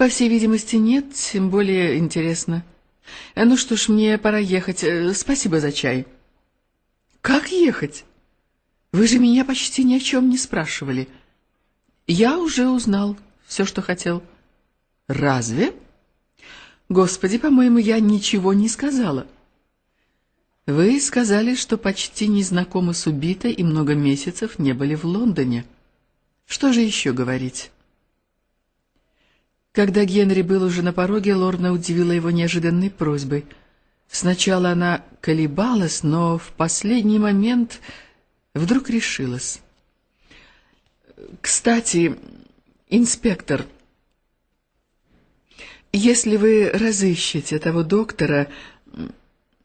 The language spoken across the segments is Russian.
По всей видимости, нет, тем более интересно. Э, Ну что ж, мне пора ехать. Э, Спасибо за чай. Как ехать? Вы же меня почти ни о чем не спрашивали. Я уже узнал все, что хотел. Разве? Господи, по-моему, я ничего не сказала. Вы сказали, что почти не знакомы с убитой и много месяцев не были в Лондоне. Что же еще говорить? Когда Генри был уже на пороге, Лорна удивила его неожиданной просьбой. Сначала она колебалась, но в последний момент вдруг решилась. «Кстати, инспектор, если вы разыщете того доктора,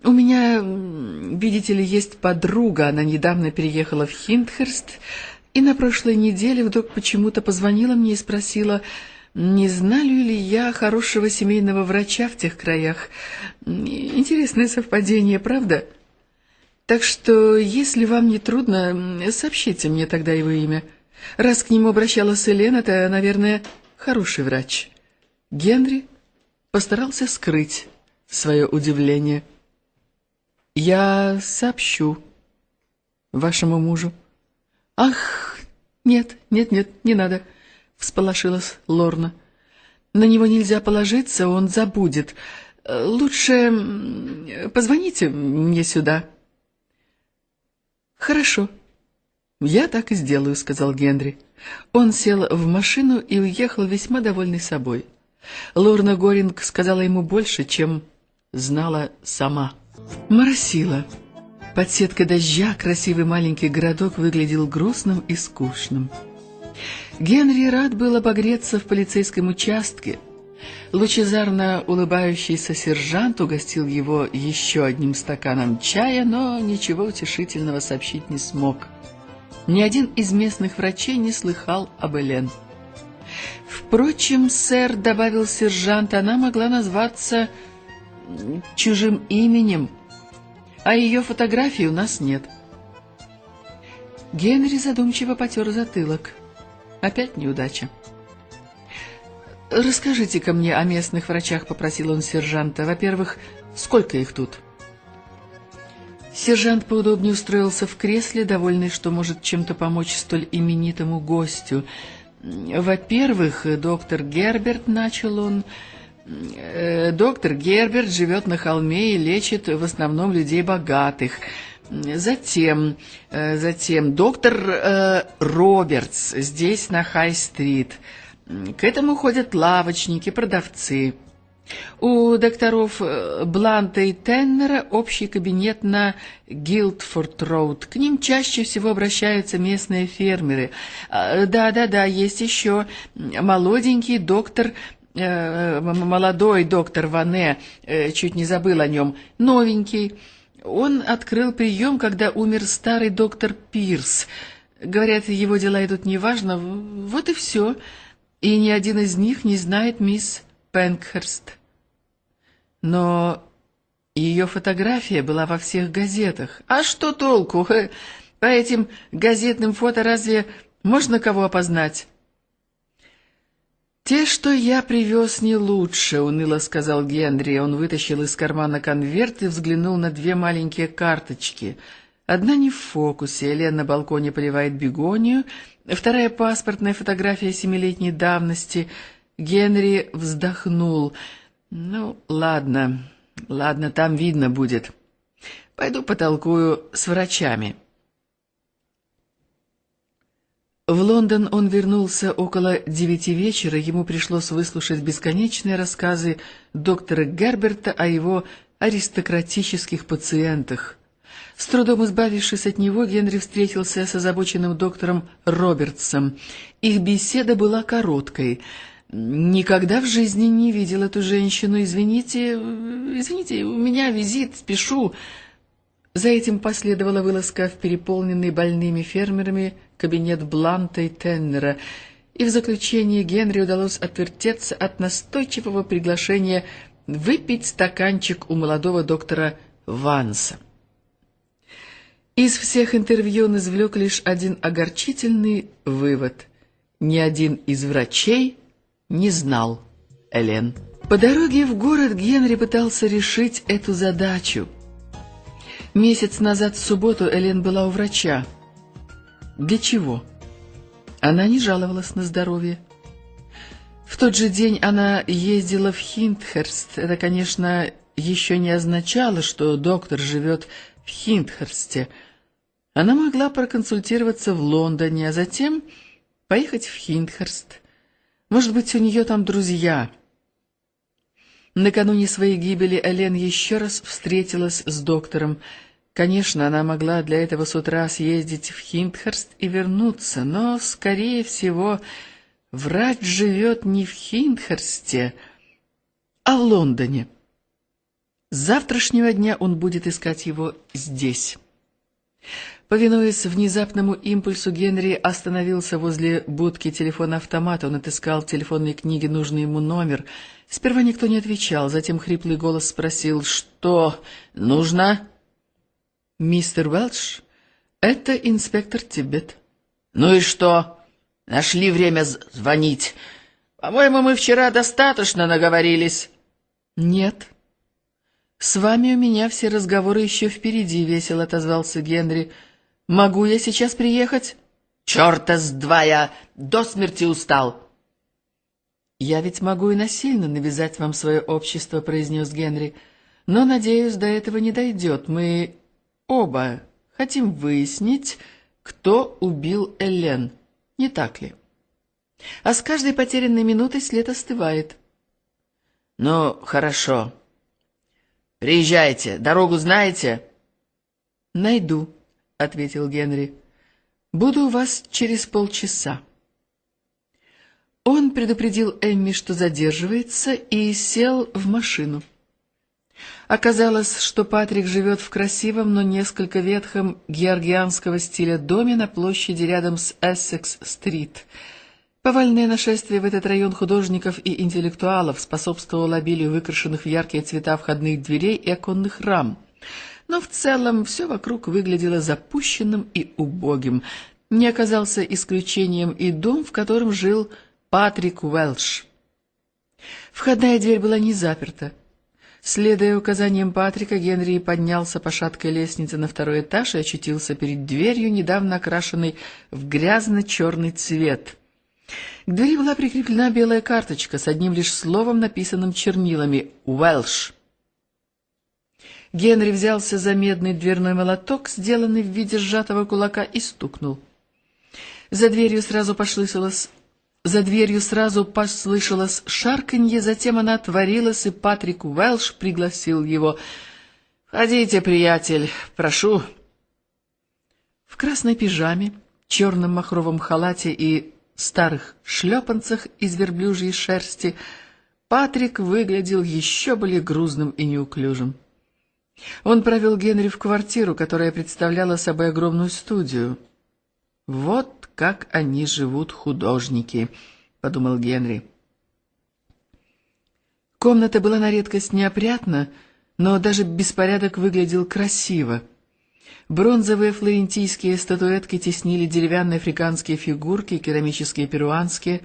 у меня, видите ли, есть подруга, она недавно переехала в Хиндхерст, и на прошлой неделе вдруг почему-то позвонила мне и спросила, не знаю ли я хорошего семейного врача в тех краях. Интересное совпадение, правда? Так что, если вам не трудно, сообщите мне тогда его имя. Раз к нему обращалась Элен, это, наверное, хороший врач. Генри постарался скрыть свое удивление. «Я сообщу вашему мужу». «Ах, нет, нет, нет, не надо», — всполошилась Лорна. «На него нельзя положиться, он забудет. Лучше м, позвоните мне сюда». «Хорошо, я так и сделаю», — сказал Генри. Он сел в машину и уехал весьма довольный собой. Лорна Горинг сказала ему больше, чем знала сама. Моросило. Под сеткой дождя красивый маленький городок выглядел грустным и скучным. Генри рад был обогреться в полицейском участке. Лучезарно улыбающийся сержант угостил его еще одним стаканом чая, но ничего утешительного сообщить не смог. Ни один из местных врачей не слыхал об Элен. Впрочем, сэр, — добавил сержант, — она могла назваться чужим именем, а ее фотографии у нас нет. Генри задумчиво потер затылок. Опять неудача. «Расскажите-ка мне о местных врачах», — попросил он сержанта. «Во-первых, сколько их тут?» Сержант поудобнее устроился в кресле, довольный, что может чем-то помочь столь именитому гостю. «Во-первых, доктор Герберт», — начал он, э, — «доктор Герберт живет на холме и лечит в основном людей богатых». Затем, э, затем доктор э, Робертс здесь, на Хай-стрит. К этому ходят лавочники, продавцы. У докторов э, Бланта и Теннера общий кабинет на Гилдфорд-роуд. К ним чаще всего обращаются местные фермеры. Да-да-да, есть еще молоденький доктор молодой доктор Ване, чуть не забыл о нем, новенький. Он открыл прием, когда умер старый доктор Пирс. Говорят, его дела идут неважно. Вот и все. И ни один из них не знает мисс Пенкхерст. Но ее фотография была во всех газетах. А что толку? По этим газетным фото разве можно кого опознать? «Те, что я привез, не лучше», — уныло сказал Генри. Он вытащил из кармана конверт и взглянул на две маленькие карточки. Одна не в фокусе, Элен на балконе поливает бегонию, вторая паспортная фотография семилетней давности. Генри вздохнул. «Ну, ладно, ладно, там видно будет. Пойду потолкую с врачами». В Лондон он вернулся около девяти вечера, ему пришлось выслушать бесконечные рассказы доктора Герберта о его аристократических пациентах. С трудом избавившись от него, Генри встретился с озабоченным доктором Робертсом. Их беседа была короткой. «Никогда в жизни не видел эту женщину. Извините, извините, у меня визит, спешу». За этим последовала вылазка в переполненный больными фермерами кабинет Бланта и Теннера, и в заключение Генри удалось отвертеться от настойчивого приглашения выпить стаканчик у молодого доктора Ванса. Из всех интервью он извлек лишь один огорчительный вывод. Ни один из врачей не знал Элен. По дороге в город Генри пытался решить эту задачу. Месяц назад в субботу Элен была у врача. Для чего? Она не жаловалась на здоровье. В тот же день она ездила в Хиндхерст. Это, конечно, еще не означало, что доктор живет в Хиндхерсте. Она могла проконсультироваться в Лондоне, а затем поехать в Хиндхерст. Может быть, у нее там друзья. Накануне своей гибели Элен еще раз встретилась с доктором. Конечно, она могла для этого с утра съездить в Хиндхерст и вернуться, но, скорее всего, врач живет не в Хиндхерсте, а в Лондоне. С завтрашнего дня он будет искать его здесь. Повинуясь внезапному импульсу, Генри остановился возле будки телефона-автомата. Он отыскал в телефонной книге нужный ему номер. Сперва никто не отвечал, затем хриплый голос спросил, что нужно? «Мистер Уэлш, это инспектор Тибет». «Ну и что? Нашли время звонить. По-моему, мы вчера достаточно наговорились». «Нет. С вами у меня все разговоры еще впереди», — весело отозвался Генри. «Могу я сейчас приехать?» «Черта с два я до смерти устал». «Я ведь могу и насильно навязать вам свое общество», — произнес Генри. «Но, надеюсь, до этого не дойдет. Мы Оба хотим выяснить, кто убил Элен, не так ли? А с каждой потерянной минутой след остывает. Ну, хорошо. Приезжайте, дорогу знаете? Найду, ответил Генри. Буду у вас через полчаса. Он предупредил Эмми, что задерживается, и сел в машину. Оказалось, что Патрик живет в красивом, но несколько ветхом георгианского стиля доме на площади рядом с Эссекс-стрит. Повальное нашествие в этот район художников и интеллектуалов способствовало обилию выкрашенных в яркие цвета входных дверей и оконных рам. Но в целом все вокруг выглядело запущенным и убогим. Не оказался исключением и дом, в котором жил Патрик Уэлш. Входная дверь была не заперта. Следуя указаниям Патрика, Генри поднялся по шаткой лестнице на второй этаж и очутился перед дверью, недавно окрашенной в грязно-черный цвет. К двери была прикреплена белая карточка с одним лишь словом, написанным чернилами «Уэлш». Генри взялся за медный дверной молоток, сделанный в виде сжатого кулака, и стукнул. За дверью сразу послышалось за дверью сразу послышалось шарканье, затем она отворилась, и Патрик Уэлш пригласил его. «Входите, приятель, прошу». В красной пижаме, черном махровом халате и старых шлепанцах из верблюжьей шерсти Патрик выглядел еще более грузным и неуклюжим. Он провел Генри в квартиру, которая представляла собой огромную студию. Вот как они живут, художники, подумал Генри. Комната была на редкость неопрятна, но даже беспорядок выглядел красиво. Бронзовые флорентийские статуэтки теснили деревянные африканские фигурки, керамические перуанские.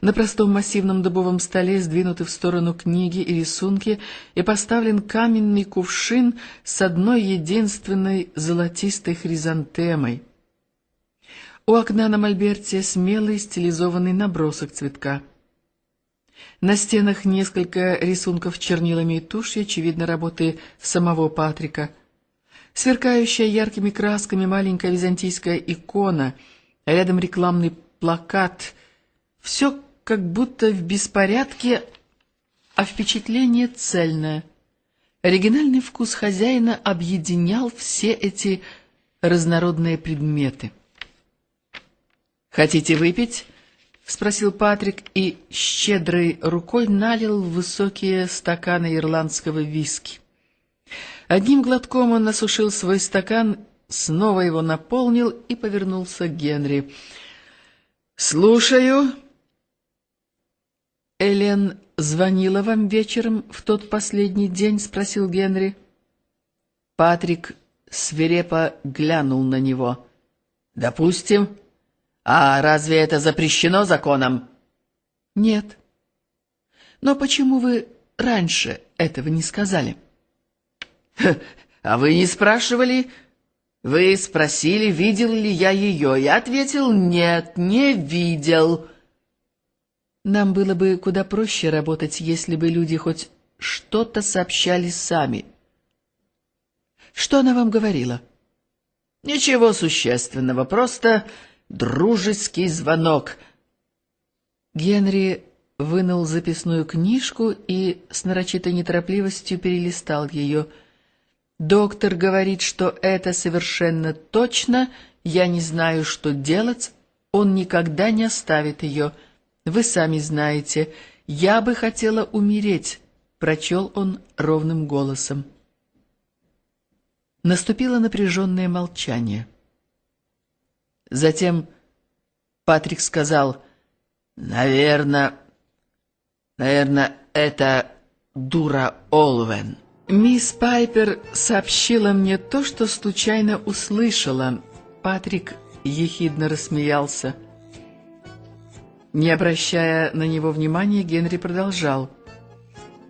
На простом массивном дубовом столе сдвинуты в сторону книги и рисунки и поставлен каменный кувшин с одной единственной золотистой хризантемой — у окна на мольберте смелый стилизованный набросок цветка. На стенах несколько рисунков чернилами и тушью, очевидно, работы самого Патрика. Сверкающая яркими красками маленькая византийская икона, а рядом рекламный плакат. Все как будто в беспорядке, а впечатление цельное. Оригинальный вкус хозяина объединял все эти разнородные предметы. «Хотите выпить?» — спросил Патрик и щедрой рукой налил в высокие стаканы ирландского виски. Одним глотком он насушил свой стакан, снова его наполнил и повернулся к Генри. «Слушаю». «Элен звонила вам вечером в тот последний день?» — спросил Генри. Патрик свирепо глянул на него. «Допустим». А разве это запрещено законом? Нет. Но почему вы раньше этого не сказали? А вы не спрашивали? Вы спросили, видел ли я ее. Я ответил, нет, не видел. Нам было бы куда проще работать, если бы люди хоть что-то сообщали сами. Что она вам говорила? Ничего существенного, просто дружеский звонок. Генри вынул записную книжку и с нарочитой неторопливостью перелистал ее. «Доктор говорит, что это совершенно точно, я не знаю, что делать, он никогда не оставит ее. Вы сами знаете, я бы хотела умереть», — прочел он ровным голосом. Наступило напряженное молчание. Затем Патрик сказал, «Наверное, наверное, это дура Олвен». Мисс Пайпер сообщила мне то, что случайно услышала. Патрик ехидно рассмеялся. Не обращая на него внимания, Генри продолжал.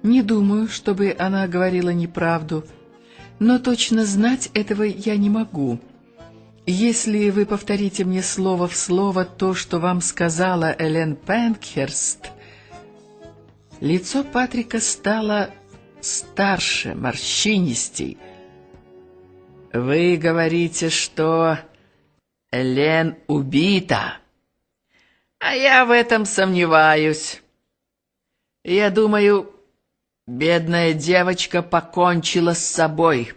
«Не думаю, чтобы она говорила неправду, но точно знать этого я не могу. Если вы повторите мне слово в слово то, что вам сказала Элен Пенкхерст...» Лицо Патрика стало старше, морщинистей. «Вы говорите, что Элен убита, а я в этом сомневаюсь. Я думаю, бедная девочка покончила с собой.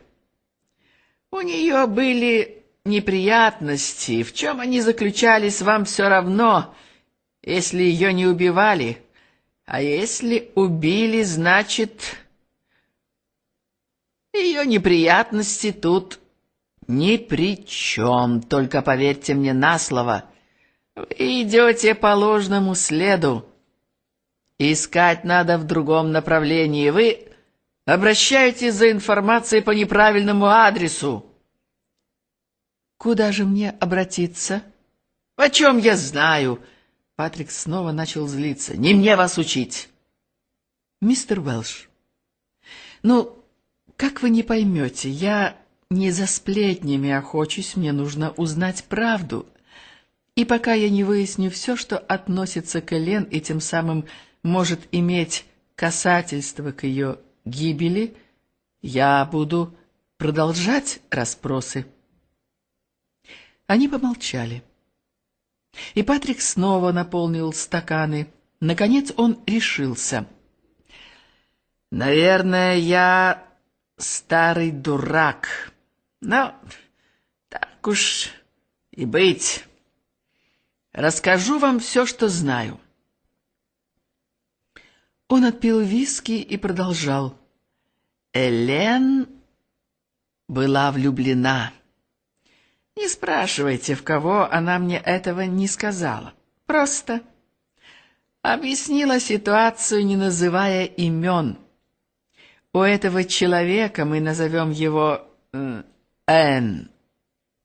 У нее были неприятности, в чем они заключались, вам все равно, если ее не убивали». А если убили, значит, ее неприятности тут ни при чем, только поверьте мне на слово. Вы идете по ложному следу. Искать надо в другом направлении. Вы обращаетесь за информацией по неправильному адресу. Куда же мне обратиться? О чем я знаю? Патрик снова начал злиться. Не мне вас учить. Мистер Уэлш, ну, как вы не поймете, я не за сплетнями охочусь, мне нужно узнать правду. И пока я не выясню все, что относится к Элен и тем самым может иметь касательство к ее гибели, я буду продолжать расспросы. Они помолчали. И Патрик снова наполнил стаканы. Наконец он решился. «Наверное, я старый дурак. Но так уж и быть. Расскажу вам все, что знаю». Он отпил виски и продолжал. Элен была влюблена. Не спрашивайте, в кого она мне этого не сказала. Просто объяснила ситуацию, не называя имен. У этого человека, мы назовем его Н,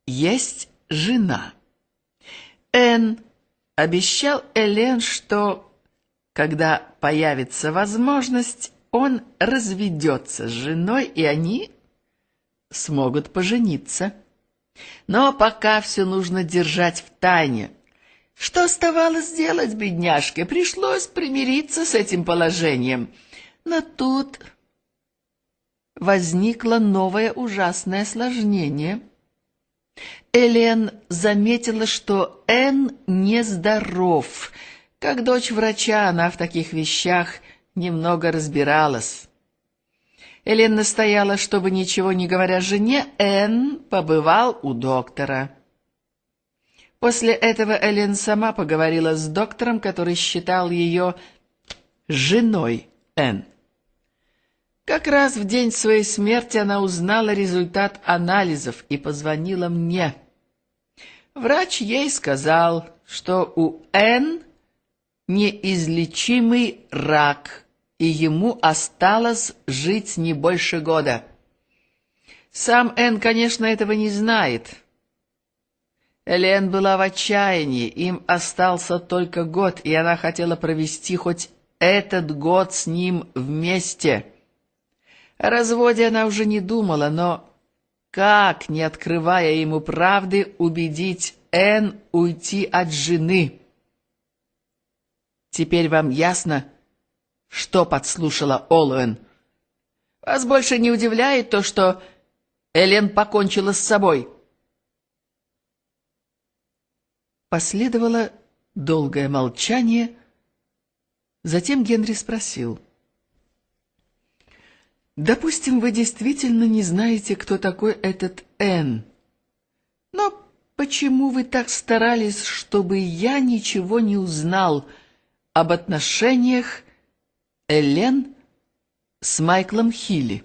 есть жена. Н обещал Элен, что, когда появится возможность, он разведется с женой, и они смогут пожениться. Но пока все нужно держать в тайне. Что оставалось делать, бедняжке? Пришлось примириться с этим положением. Но тут возникло новое ужасное осложнение. Элен заметила, что Энн нездоров. Как дочь врача она в таких вещах немного разбиралась. Элен настояла, чтобы, ничего не говоря жене, Энн побывал у доктора. После этого Элен сама поговорила с доктором, который считал ее женой Энн. Как раз в день своей смерти она узнала результат анализов и позвонила мне. Врач ей сказал, что у Энн неизлечимый рак – и ему осталось жить не больше года. Сам Энн, конечно, этого не знает. Элен была в отчаянии, им остался только год, и она хотела провести хоть этот год с ним вместе. О разводе она уже не думала, но как, не открывая ему правды, убедить Энн уйти от жены? Теперь вам ясно, что подслушала Олуэн? Вас больше не удивляет то, что Элен покончила с собой?» Последовало долгое молчание, затем Генри спросил. «Допустим, вы действительно не знаете, кто такой этот Н. Но почему вы так старались, чтобы я ничего не узнал об отношениях Элен с Майклом Хилли?»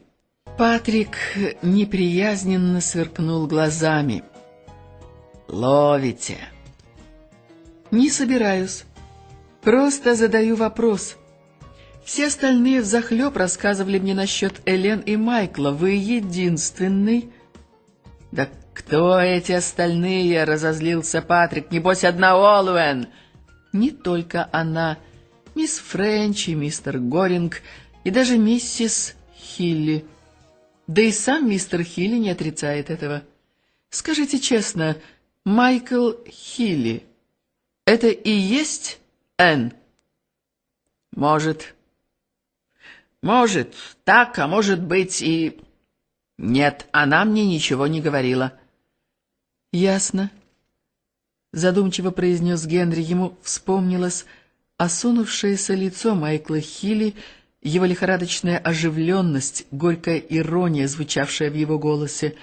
Патрик неприязненно сверкнул глазами. «Ловите!» «Не собираюсь. Просто задаю вопрос. Все остальные взахлеб рассказывали мне насчет Элен и Майкла. Вы единственный...» «Да кто эти остальные?» — разозлился Патрик. «Небось, одна Олуэн!» «Не только она. Мисс Френч и мистер Горинг, и даже миссис Хилли. Да и сам мистер Хилли не отрицает этого. Скажите честно, Майкл Хилли...» Это и есть Н? Может. Может, так, а может быть и... Нет, она мне ничего не говорила. Ясно. Задумчиво произнес Генри. Ему вспомнилось осунувшееся лицо Майкла Хилли, его лихорадочная оживленность, горькая ирония, звучавшая в его голосе.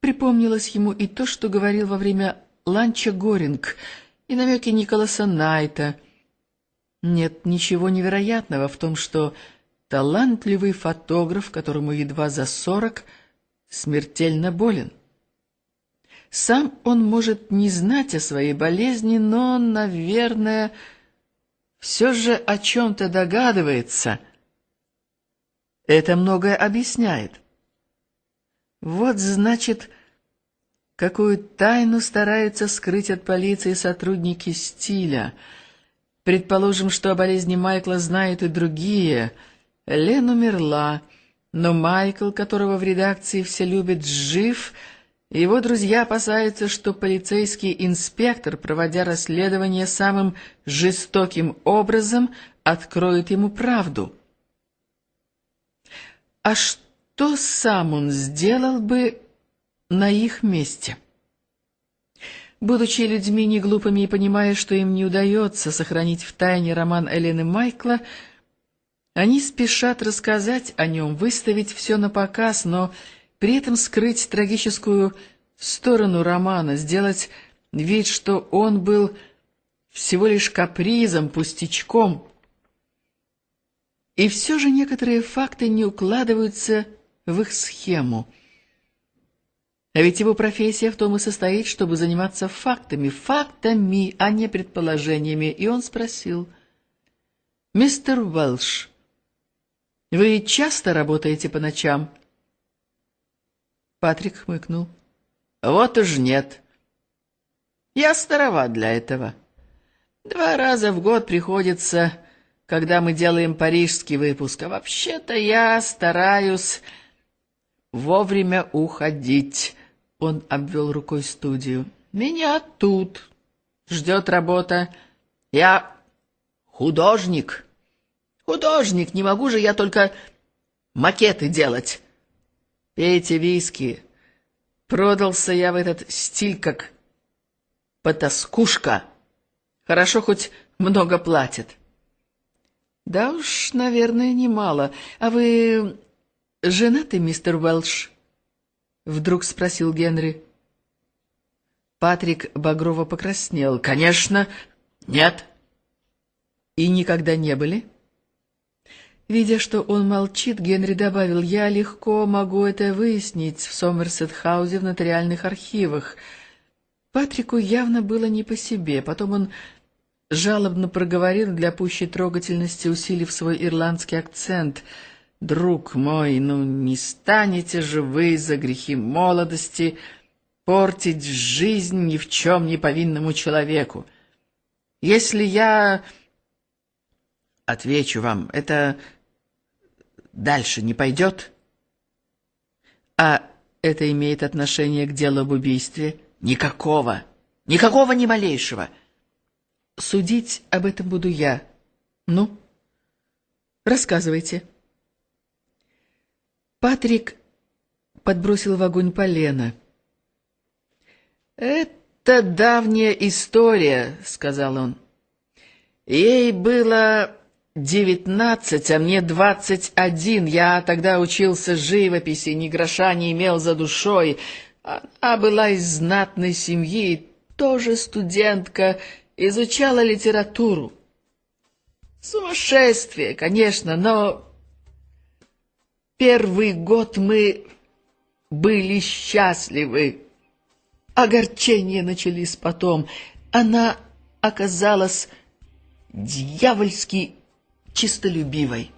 Припомнилось ему и то, что говорил во время ланча Горинг — и намеки Николаса Найта. Нет ничего невероятного в том, что талантливый фотограф, которому едва за сорок, смертельно болен. Сам он может не знать о своей болезни, но, наверное, все же о чем-то догадывается. Это многое объясняет. Вот, значит, какую тайну стараются скрыть от полиции сотрудники стиля. Предположим, что о болезни Майкла знают и другие. Лен умерла, но Майкл, которого в редакции все любят, жив, его друзья опасаются, что полицейский инспектор, проводя расследование самым жестоким образом, откроет ему правду. А что сам он сделал бы, на их месте. Будучи людьми неглупыми и понимая, что им не удается сохранить в тайне роман Элены Майкла, они спешат рассказать о нем, выставить все на показ, но при этом скрыть трагическую сторону романа, сделать вид, что он был всего лишь капризом, пустячком. И все же некоторые факты не укладываются в их схему — а ведь его профессия в том и состоит, чтобы заниматься фактами, фактами, а не предположениями. И он спросил, «Мистер Уэлш, вы часто работаете по ночам?» Патрик хмыкнул. «Вот уж нет. Я староват для этого. Два раза в год приходится, когда мы делаем парижский выпуск. А вообще-то я стараюсь вовремя уходить». Он обвел рукой студию. «Меня тут ждет работа. Я художник. Художник, не могу же я только макеты делать. Пейте виски. Продался я в этот стиль как потаскушка. Хорошо, хоть много платят». «Да уж, наверное, немало. А вы женаты, мистер Уэлш?» — вдруг спросил Генри. Патрик Багрово покраснел. «Конечно, нет». «И никогда не были?» Видя, что он молчит, Генри добавил, «Я легко могу это выяснить в Сомерсет-хаузе в нотариальных архивах». Патрику явно было не по себе. Потом он жалобно проговорил для пущей трогательности, усилив свой ирландский акцент — Друг мой, ну не станете же вы за грехи молодости портить жизнь ни в чем не повинному человеку. Если я Отвечу вам, это дальше не пойдет? А это имеет отношение к делу об убийстве? Никакого. Никакого ни малейшего. Судить об этом буду я. Ну, рассказывайте. Патрик подбросил в огонь полено. «Это давняя история», — сказал он. «Ей было девятнадцать, а мне двадцать один. Я тогда учился живописи, ни гроша не имел за душой. Она была из знатной семьи, тоже студентка, изучала литературу. Сумасшествие, конечно, но первый год мы были счастливы. Огорчения начались потом. Она оказалась дьявольски чистолюбивой.